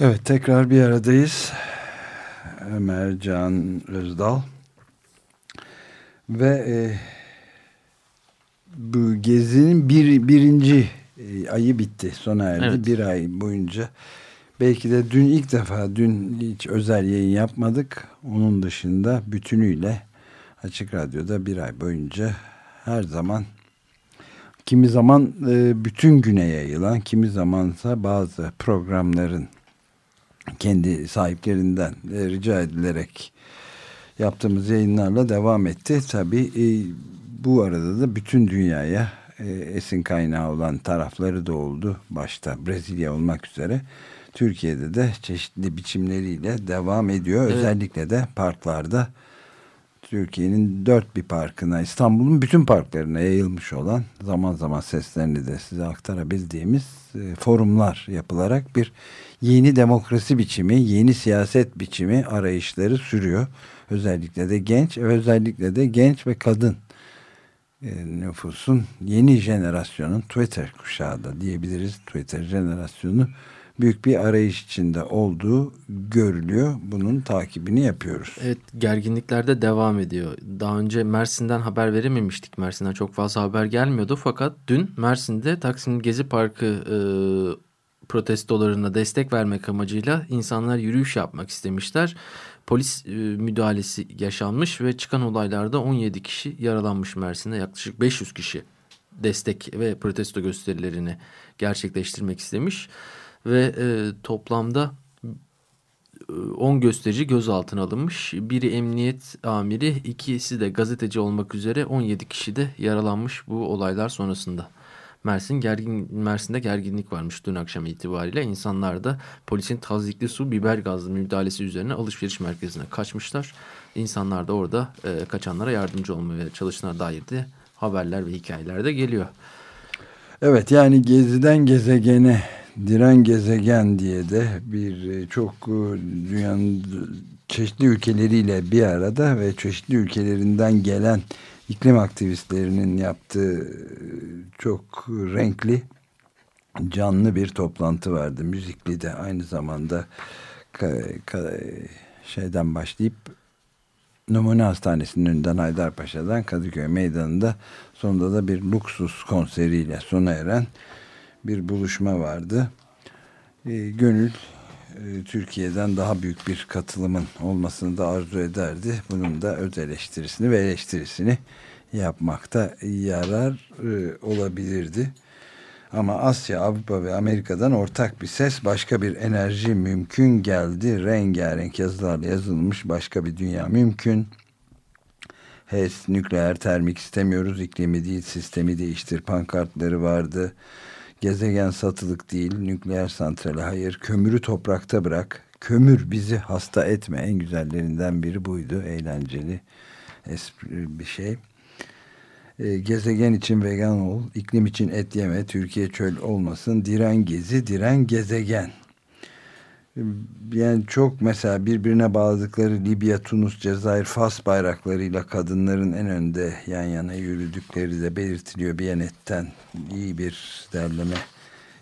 Evet tekrar bir aradayız. Ömer Can Özdal. Ve e, bu gezinin bir, birinci e, ayı bitti. Sona erdi. Evet. Bir ay boyunca. Belki de dün ilk defa dün hiç özel yayın yapmadık. Onun dışında bütünüyle Açık Radyo'da bir ay boyunca her zaman kimi zaman e, bütün güne yayılan kimi zamansa bazı programların kendi sahiplerinden e, rica edilerek yaptığımız yayınlarla devam etti. Tabi e, bu arada da bütün dünyaya e, esin kaynağı olan tarafları da oldu. Başta Brezilya olmak üzere. Türkiye'de de çeşitli biçimleriyle devam ediyor. Evet. Özellikle de parklarda Türkiye'nin dört bir parkına, İstanbul'un bütün parklarına yayılmış olan zaman zaman seslerini de size aktarabildiğimiz e, forumlar yapılarak bir yeni demokrasi biçimi, yeni siyaset biçimi arayışları sürüyor. Özellikle de genç, özellikle de genç ve kadın e, nüfusun yeni jenerasyonun Twitter kuşağı da diyebiliriz. Twitter jenerasyonu büyük bir arayış içinde olduğu görülüyor. Bunun takibini yapıyoruz. Evet gerginlikler de devam ediyor. Daha önce Mersin'den haber verememiştik. Mersin'den çok fazla haber gelmiyordu. Fakat dün Mersin'de Taksim Gezi Parkı e, protestolarına destek vermek amacıyla insanlar yürüyüş yapmak istemişler. Polis e, müdahalesi yaşanmış ve çıkan olaylarda 17 kişi yaralanmış Mersin'de. Yaklaşık 500 kişi destek ve protesto gösterilerini gerçekleştirmek istemiş ve e, toplamda 10 e, gösterici gözaltına alınmış. Biri emniyet amiri, ikisi de gazeteci olmak üzere 17 kişi de yaralanmış bu olaylar sonrasında. Mersin gergin, Mersin'de gerginlik varmış dün akşam itibariyle. İnsanlar da polisin tazikli su biber gazlı müdahalesi üzerine alışveriş merkezine kaçmışlar. İnsanlar da orada e, kaçanlara yardımcı olmaya çalıştığına dair de haberler ve hikayeler de geliyor. Evet yani geziden gezegene Diren Gezegen diye de bir e, çok e, dünyanın çeşitli ülkeleriyle bir arada ve çeşitli ülkelerinden gelen iklim aktivistlerinin yaptığı e, çok renkli canlı bir toplantı vardı. Müzikli de aynı zamanda şeyden başlayıp Numune Hastanesi'nin önünden Haydarpaşa'dan Kadıköy Meydanı'nda sonunda da bir luksus konseriyle sona eren bir buluşma vardı. E, gönül e, Türkiye'den daha büyük bir katılımın olmasını da arzu ederdi. Bunun da öz eleştirisini ve eleştirisini yapmakta yarar e, olabilirdi. Ama Asya, Avrupa ve Amerika'dan ortak bir ses, başka bir enerji mümkün geldi. Rengarenk yazılarla yazılmış başka bir dünya mümkün. HES, nükleer termik istemiyoruz, iklimi değil sistemi değiştir pankartları vardı. Gezegen satılık değil, nükleer santrali hayır, kömürü toprakta bırak. Kömür bizi hasta etme. En güzellerinden biri buydu. Eğlenceli espri bir şey. E, gezegen için vegan ol, iklim için et yeme, Türkiye çöl olmasın, diren gezi, diren gezegen yani çok mesela birbirine bağladıkları Libya, Tunus, Cezayir, Fas bayraklarıyla kadınların en önde yan yana yürüdükleri de belirtiliyor. Biyanet'ten iyi bir derleme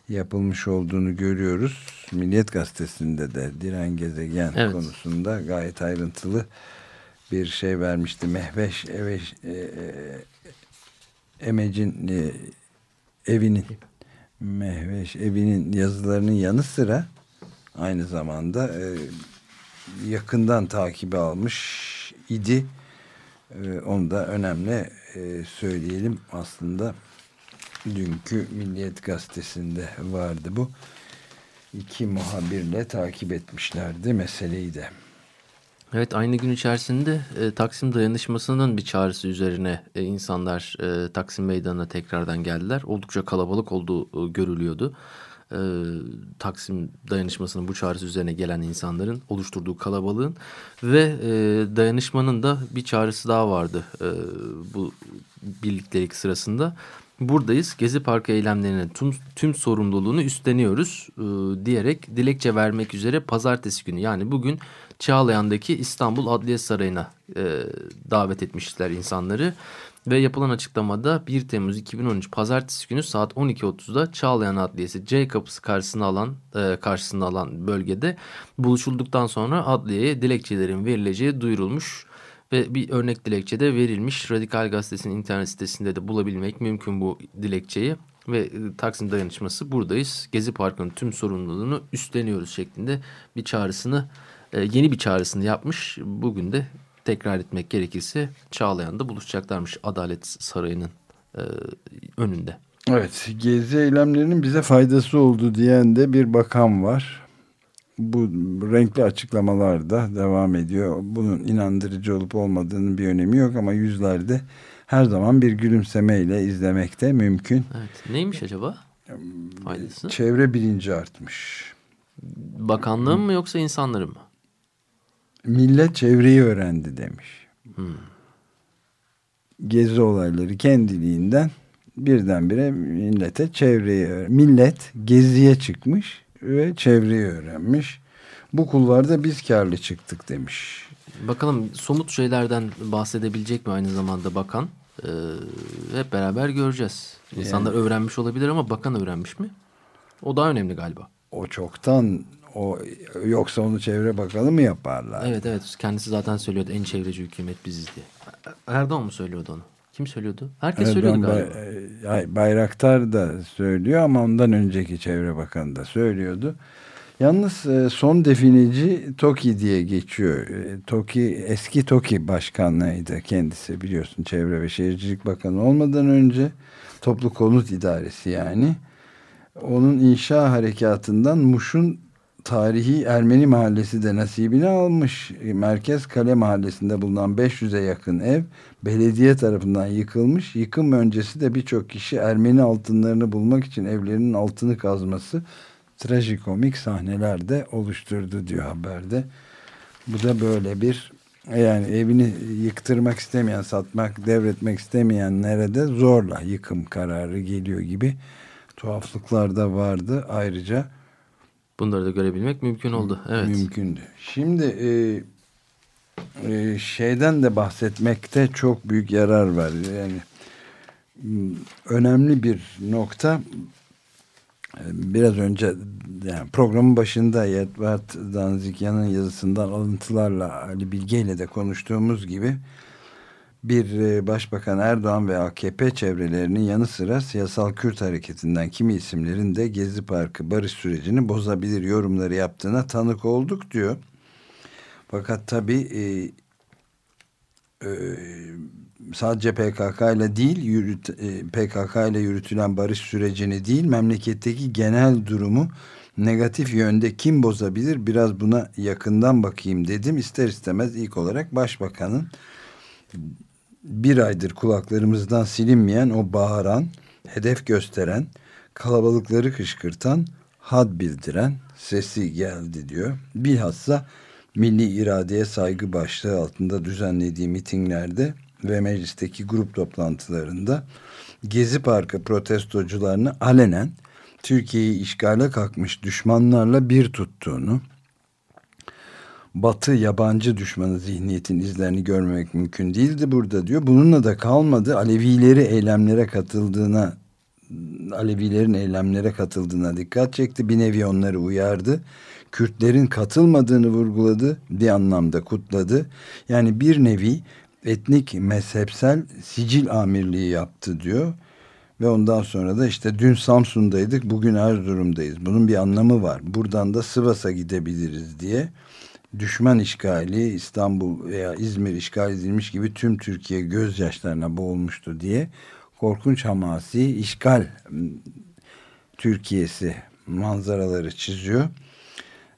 yapılmış olduğunu görüyoruz. Milliyet Gazetesi'nde de Diren Gezegen evet. konusunda gayet ayrıntılı bir şey vermişti. Mehveş Eveş, e, e, Emec'in e, evinin Mehveş evinin yazılarının yanı sıra aynı zamanda e, yakından takibi almış idi. E, onu da önemli e, söyleyelim aslında. Dünkü Milliyet Gazetesi'nde vardı bu. İki muhabirle takip etmişlerdi meseleyi de. Evet aynı gün içerisinde e, Taksim dayanışmasının bir çağrısı üzerine e, insanlar e, Taksim Meydanı'na tekrardan geldiler. Oldukça kalabalık olduğu e, görülüyordu. E, Taksim dayanışmasının bu çağrısı üzerine gelen insanların oluşturduğu kalabalığın ve e, dayanışmanın da bir çağrısı daha vardı e, bu birliktelik sırasında buradayız. Gezi Parkı eylemlerinin tüm, tüm sorumluluğunu üstleniyoruz e, diyerek dilekçe vermek üzere pazartesi günü yani bugün Çağlayan'daki İstanbul Adliye Sarayı'na e, davet etmişler insanları. Ve yapılan açıklamada 1 Temmuz 2013 pazartesi günü saat 12.30'da Çağlayan Adliyesi C kapısı karşısına alan, e, karşısına alan bölgede buluşulduktan sonra adliyeye dilekçelerin verileceği duyurulmuş ve bir örnek dilekçe de verilmiş. Radikal Gazetesi'nin internet sitesinde de bulabilmek mümkün bu dilekçeyi. Ve e, Taksim Dayanışması buradayız. Gezi Parkı'nın tüm sorumluluğunu üstleniyoruz şeklinde bir çağrısını, e, yeni bir çağrısını yapmış. Bugün de tekrar etmek gerekirse Çağlayan'da buluşacaklarmış Adalet Sarayı'nın e, önünde. Evet, gezi eylemlerinin bize faydası oldu diyen de bir bakan var bu renkli açıklamalar da devam ediyor. Bunun inandırıcı olup olmadığının bir önemi yok ama yüzlerde her zaman bir gülümsemeyle izlemek de mümkün. Evet. Neymiş acaba faydası? Çevre bilinci artmış. Bakanlığın mı yoksa insanların mı? Millet çevreyi öğrendi demiş. Hmm. Gezi olayları kendiliğinden birdenbire millete çevreyi millet geziye çıkmış ve çevreyi öğrenmiş. Bu kulvarda biz karlı çıktık demiş. Bakalım somut şeylerden bahsedebilecek mi aynı zamanda bakan? Ee, hep beraber göreceğiz. İnsanlar yani, öğrenmiş olabilir ama bakan öğrenmiş mi? O daha önemli galiba. O çoktan o yoksa onu çevre bakanı mı yaparlar? Evet evet kendisi zaten söylüyordu en çevreci hükümet biziz diye. Erdoğan mı söylüyordu onu? Kim söylüyordu? Herkes Erdoğan söylüyordu galiba. Bay, Bayraktar da söylüyor ama ondan önceki Çevre Bakanı da söylüyordu. Yalnız e, son defineci TOKİ diye geçiyor. E, TOKİ eski TOKİ başkanlığıydı kendisi biliyorsun Çevre ve Şehircilik Bakanı olmadan önce Toplu Konut İdaresi yani. Onun inşa harekatından Muş'un tarihi Ermeni mahallesi de nasibini almış. Merkez Kale mahallesinde bulunan 500'e yakın ev belediye tarafından yıkılmış. Yıkım öncesi de birçok kişi Ermeni altınlarını bulmak için evlerinin altını kazması trajikomik sahneler de oluşturdu diyor haberde. Bu da böyle bir yani evini yıktırmak istemeyen, satmak, devretmek istemeyenlere de zorla yıkım kararı geliyor gibi tuhaflıklar da vardı. Ayrıca Bunları da görebilmek mümkün oldu. Evet. Mümkündü. Şimdi e, e, şeyden de bahsetmekte çok büyük yarar var. Yani önemli bir nokta e, biraz önce yani programın başında Yetvat Danzikyan'ın yazısından alıntılarla Ali Bilge ile de konuştuğumuz gibi bir e, Başbakan Erdoğan ve AKP çevrelerinin yanı sıra siyasal Kürt hareketinden kimi isimlerin de Gezi Parkı barış sürecini bozabilir yorumları yaptığına tanık olduk diyor. Fakat tabii e, e, sadece PKK ile değil PKK ile yürütülen barış sürecini değil memleketteki genel durumu negatif yönde kim bozabilir biraz buna yakından bakayım dedim. İster istemez ilk olarak başbakanın bir aydır kulaklarımızdan silinmeyen o bağıran, hedef gösteren, kalabalıkları kışkırtan, had bildiren sesi geldi diyor. Bilhassa milli iradeye saygı başlığı altında düzenlediği mitinglerde ve meclisteki grup toplantılarında Gezi Parkı protestocularını alenen Türkiye'yi işgale kalkmış düşmanlarla bir tuttuğunu, Batı yabancı düşmanı zihniyetin izlerini görmemek mümkün değildi burada diyor. Bununla da kalmadı. Alevileri eylemlere katıldığına Alevilerin eylemlere katıldığına dikkat çekti. Bir nevi onları uyardı. Kürtlerin katılmadığını vurguladı. Bir anlamda kutladı. Yani bir nevi etnik mezhepsel sicil amirliği yaptı diyor. Ve ondan sonra da işte dün Samsun'daydık, bugün Erzurum'dayız. Bunun bir anlamı var. Buradan da Sivas'a gidebiliriz diye düşman işgali İstanbul veya İzmir işgal edilmiş gibi tüm Türkiye gözyaşlarına boğulmuştu diye korkunç hamasi işgal Türkiye'si manzaraları çiziyor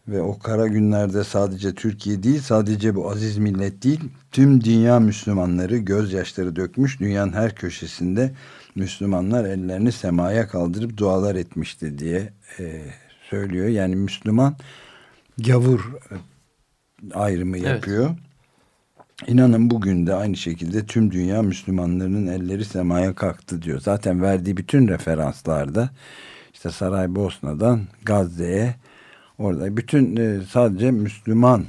Ve o kara günlerde sadece Türkiye değil, sadece bu aziz millet değil, tüm dünya Müslümanları gözyaşları dökmüş. Dünyanın her köşesinde Müslümanlar ellerini semaya kaldırıp dualar etmişti diye e, söylüyor. Yani Müslüman gavur ayrımı yapıyor. Evet. İnanın bugün de aynı şekilde tüm dünya Müslümanlarının elleri semaya kalktı diyor. Zaten verdiği bütün referanslarda işte Saraybosna'dan Gazze'ye orada bütün e, sadece Müslüman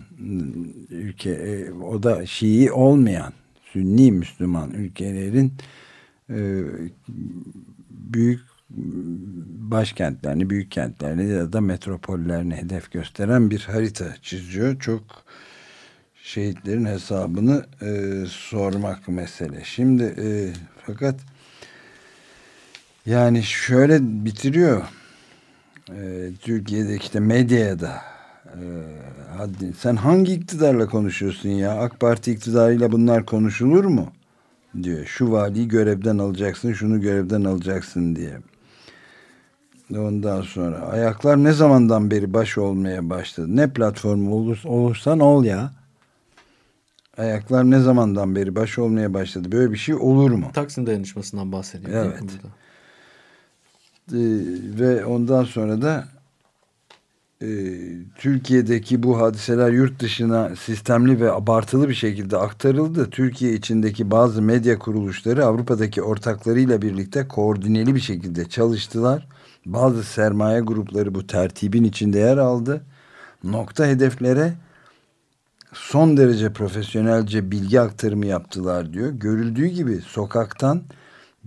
ülke e, o da Şii olmayan Sünni Müslüman ülkelerin e, büyük başkentlerini, büyük kentlerini ya da metropollerini hedef gösteren bir harita çiziyor. Çok şehitlerin hesabını e, sormak mesele. Şimdi e, fakat yani şöyle bitiriyor e, Türkiye'de işte medyaya e. Sen hangi iktidarla konuşuyorsun ya? AK Parti iktidarıyla bunlar konuşulur mu? diyor. Şu valiyi görevden alacaksın, şunu görevden alacaksın diye. Ondan sonra ayaklar ne zamandan beri baş olmaya başladı? Ne platformu olur, olursan ol ya. Ayaklar ne zamandan beri baş olmaya başladı? Böyle bir şey olur mu? Taksim dayanışmasından bahsediyor. Evet. Ee, ve ondan sonra da e, Türkiye'deki bu hadiseler yurt dışına sistemli ve abartılı bir şekilde aktarıldı. Türkiye içindeki bazı medya kuruluşları Avrupa'daki ortaklarıyla birlikte koordineli bir şekilde çalıştılar. Bazı sermaye grupları bu tertibin içinde yer aldı. Nokta hedeflere son derece profesyonelce bilgi aktarımı yaptılar diyor. Görüldüğü gibi sokaktan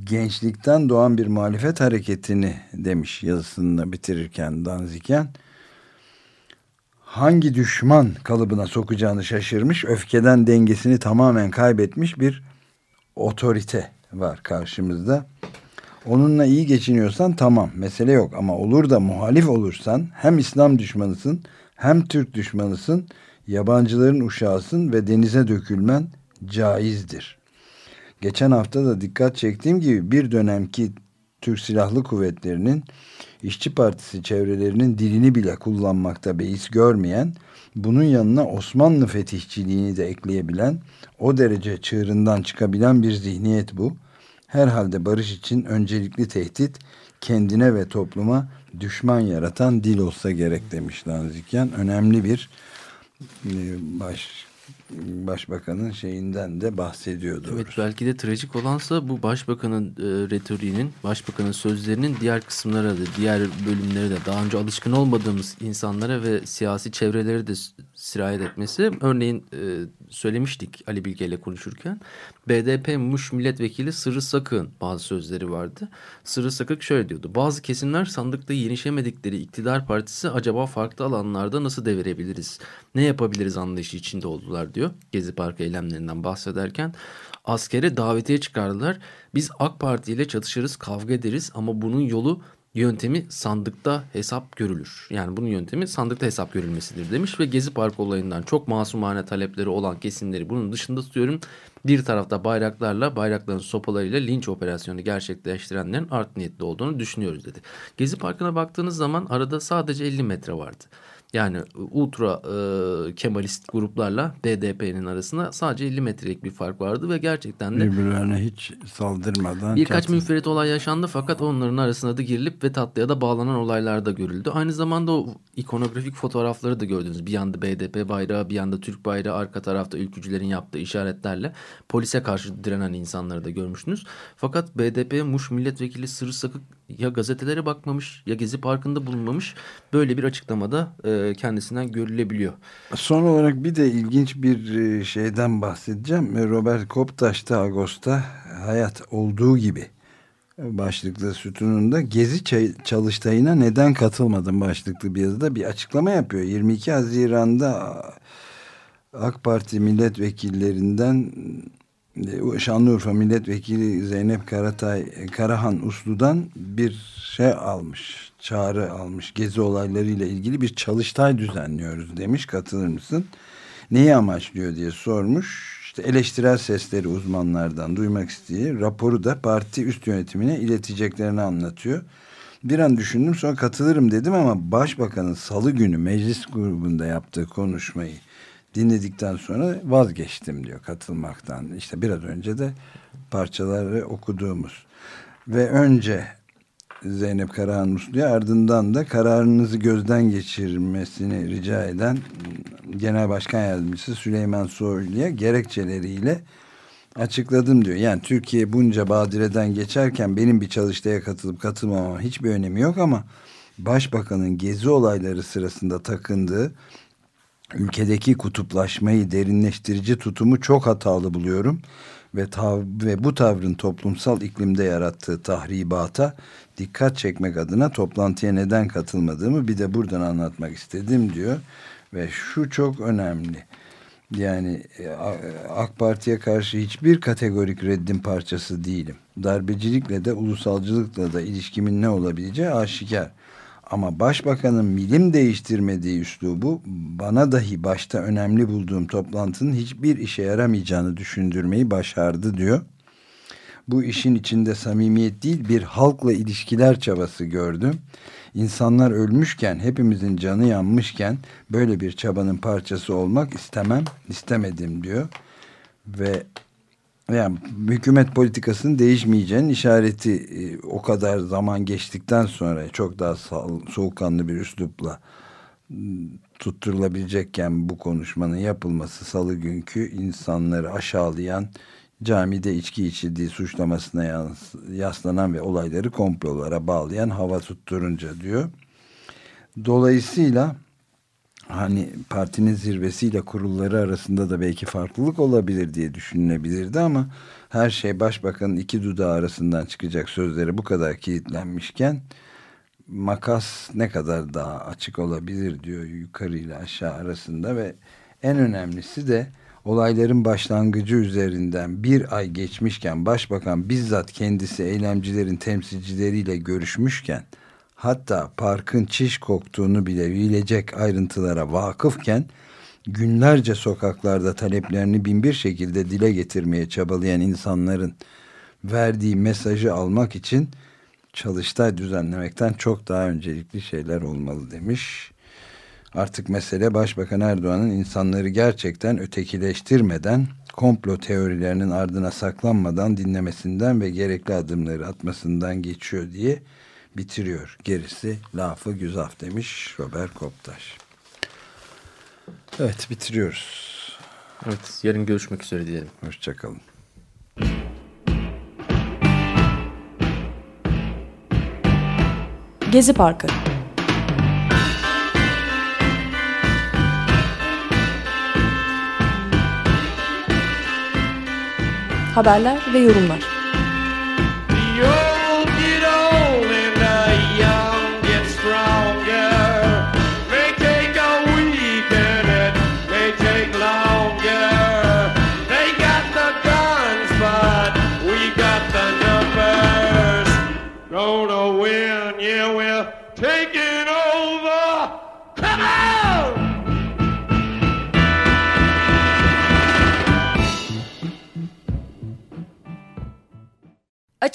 gençlikten doğan bir muhalefet hareketini demiş yazısını bitirirken Danziken hangi düşman kalıbına sokacağını şaşırmış, öfkeden dengesini tamamen kaybetmiş bir otorite var karşımızda. Onunla iyi geçiniyorsan tamam mesele yok ama olur da muhalif olursan hem İslam düşmanısın hem Türk düşmanısın, yabancıların uşağısın ve denize dökülmen caizdir. Geçen hafta da dikkat çektiğim gibi bir dönemki Türk Silahlı Kuvvetleri'nin İşçi Partisi çevrelerinin dilini bile kullanmakta beis görmeyen, bunun yanına Osmanlı fetihçiliğini de ekleyebilen, o derece çığırından çıkabilen bir zihniyet bu. Herhalde barış için öncelikli tehdit kendine ve topluma düşman yaratan dil olsa gerek demiş Lanzikyan. Önemli bir e, baş başbakanın şeyinden de bahsediyordu. Evet belki de trajik olansa bu başbakanın e, retoriğinin, başbakanın sözlerinin diğer kısımlara da, diğer bölümlere de daha önce alışkın olmadığımız insanlara ve siyasi çevrelere de sirayet etmesi. Örneğin e, söylemiştik Ali Bilge ile konuşurken BDP Muş milletvekili Sırrı Sakın bazı sözleri vardı. Sırrı Sakık şöyle diyordu. Bazı kesimler sandıkta yenişemedikleri iktidar partisi acaba farklı alanlarda nasıl devirebiliriz? Ne yapabiliriz anlayışı içinde oldular diyor. Gezi Parkı eylemlerinden bahsederken askere davetiye çıkardılar. Biz AK Parti ile çatışırız, kavga ederiz ama bunun yolu yöntemi sandıkta hesap görülür. Yani bunun yöntemi sandıkta hesap görülmesidir demiş ve Gezi Park olayından çok masumane talepleri olan kesimleri bunun dışında tutuyorum. Bir tarafta bayraklarla, bayrakların sopalarıyla linç operasyonu gerçekleştirenlerin art niyetli olduğunu düşünüyoruz dedi. Gezi Parkı'na baktığınız zaman arada sadece 50 metre vardı. Yani ultra e, Kemalist gruplarla DDP'nin arasında sadece 50 metrelik bir fark vardı ve gerçekten de birbirlerine hiç saldırmadan birkaç çatı. münferit olay yaşandı fakat onların arasında da girilip ve tatlıya da bağlanan olaylar da görüldü. Aynı zamanda o ikonografik fotoğrafları da gördünüz. Bir yanda BDP bayrağı, bir yanda Türk bayrağı, arka tarafta ülkücülerin yaptığı işaretlerle polise karşı direnen insanları da görmüştünüz. Fakat BDP Muş milletvekili Sırrı Sakık ya gazetelere bakmamış ya Gezi Parkı'nda bulunmamış. Böyle bir açıklamada e, kendisinden görülebiliyor. Son olarak bir de ilginç bir e, şeyden bahsedeceğim. E, Robert Koptaş da Ağustos'ta hayat olduğu gibi başlıklı sütununda Gezi çalıştayına neden katılmadım başlıklı bir yazıda bir açıklama yapıyor. 22 Haziran'da AK Parti milletvekillerinden e, Şanlıurfa Milletvekili Zeynep Karatay Karahan Uslu'dan bir şey almış, çağrı almış. Gezi olaylarıyla ilgili bir çalıştay düzenliyoruz demiş. Katılır mısın? Neyi amaçlıyor diye sormuş. İşte eleştirel sesleri uzmanlardan duymak isteği raporu da parti üst yönetimine ileteceklerini anlatıyor. Bir an düşündüm sonra katılırım dedim ama başbakanın salı günü meclis grubunda yaptığı konuşmayı dinledikten sonra vazgeçtim diyor katılmaktan. İşte biraz önce de parçaları okuduğumuz. Ve önce Zeynep Karahan Muslu'ya ardından da kararınızı gözden geçirmesini rica eden Genel Başkan Yardımcısı Süleyman Soylu'ya gerekçeleriyle açıkladım diyor. Yani Türkiye bunca badireden geçerken benim bir çalıştaya katılıp katılmamam hiçbir önemi yok ama Başbakanın gezi olayları sırasında takındığı ülkedeki kutuplaşmayı derinleştirici tutumu çok hatalı buluyorum ve, tav ve bu tavrın toplumsal iklimde yarattığı tahribata dikkat çekmek adına toplantıya neden katılmadığımı bir de buradan anlatmak istedim diyor ve şu çok önemli yani e, AK Parti'ye karşı hiçbir kategorik reddin parçası değilim. Darbecilikle de ulusalcılıkla da ilişkimin ne olabileceği aşikar. Ama başbakanın milim değiştirmediği üslubu bana dahi başta önemli bulduğum toplantının hiçbir işe yaramayacağını düşündürmeyi başardı diyor. Bu işin içinde samimiyet değil bir halkla ilişkiler çabası gördüm. İnsanlar ölmüşken, hepimizin canı yanmışken böyle bir çabanın parçası olmak istemem, istemedim diyor. Ve yani hükümet politikasının değişmeyeceğinin işareti e, o kadar zaman geçtikten sonra çok daha soğukkanlı bir üslupla tutturulabilecekken bu konuşmanın yapılması salı günkü insanları aşağılayan camide içki içildiği suçlamasına yaslanan ve olayları komplolara bağlayan hava tutturunca diyor. Dolayısıyla hani partinin zirvesiyle kurulları arasında da belki farklılık olabilir diye düşünülebilirdi ama her şey başbakanın iki dudağı arasından çıkacak sözleri bu kadar kilitlenmişken makas ne kadar daha açık olabilir diyor yukarı ile aşağı arasında ve en önemlisi de olayların başlangıcı üzerinden bir ay geçmişken başbakan bizzat kendisi eylemcilerin temsilcileriyle görüşmüşken hatta parkın çiş koktuğunu bile bilecek ayrıntılara vakıfken günlerce sokaklarda taleplerini binbir şekilde dile getirmeye çabalayan insanların verdiği mesajı almak için çalıştay düzenlemekten çok daha öncelikli şeyler olmalı demiş. Artık mesele Başbakan Erdoğan'ın insanları gerçekten ötekileştirmeden, komplo teorilerinin ardına saklanmadan dinlemesinden ve gerekli adımları atmasından geçiyor diye bitiriyor. Gerisi lafı güzaf demiş Robert Koptaş. Evet bitiriyoruz. Evet yarın görüşmek üzere diyelim. Hoşçakalın. Gezi Parkı Haberler ve yorumlar